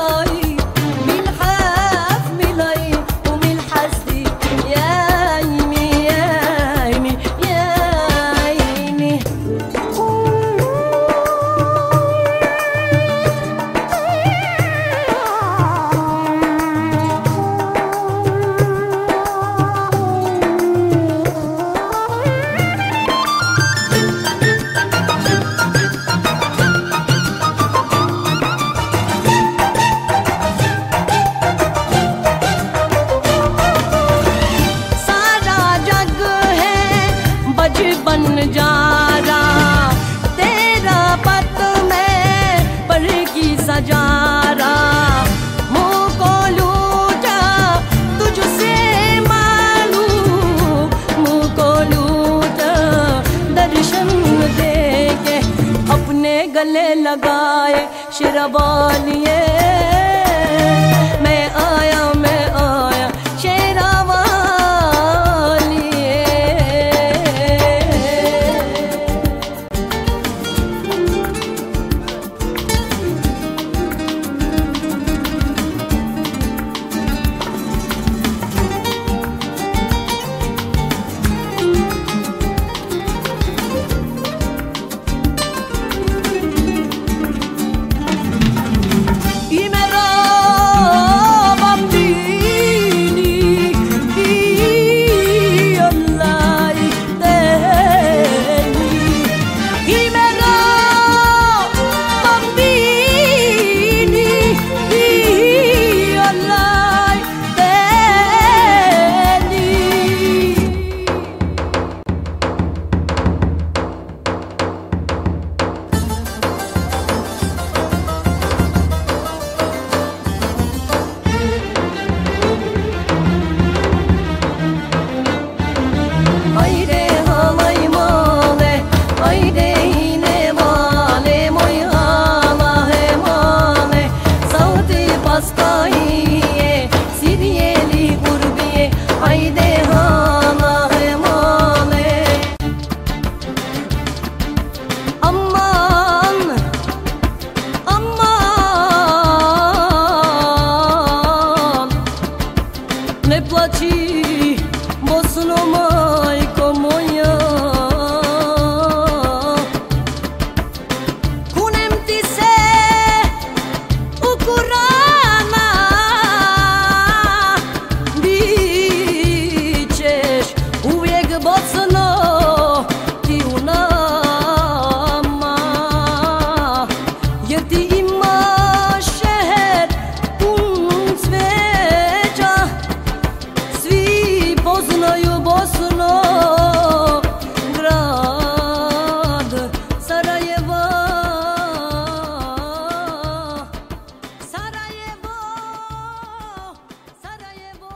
Saray गले लगाए शिरवालिए